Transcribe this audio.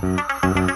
Bye.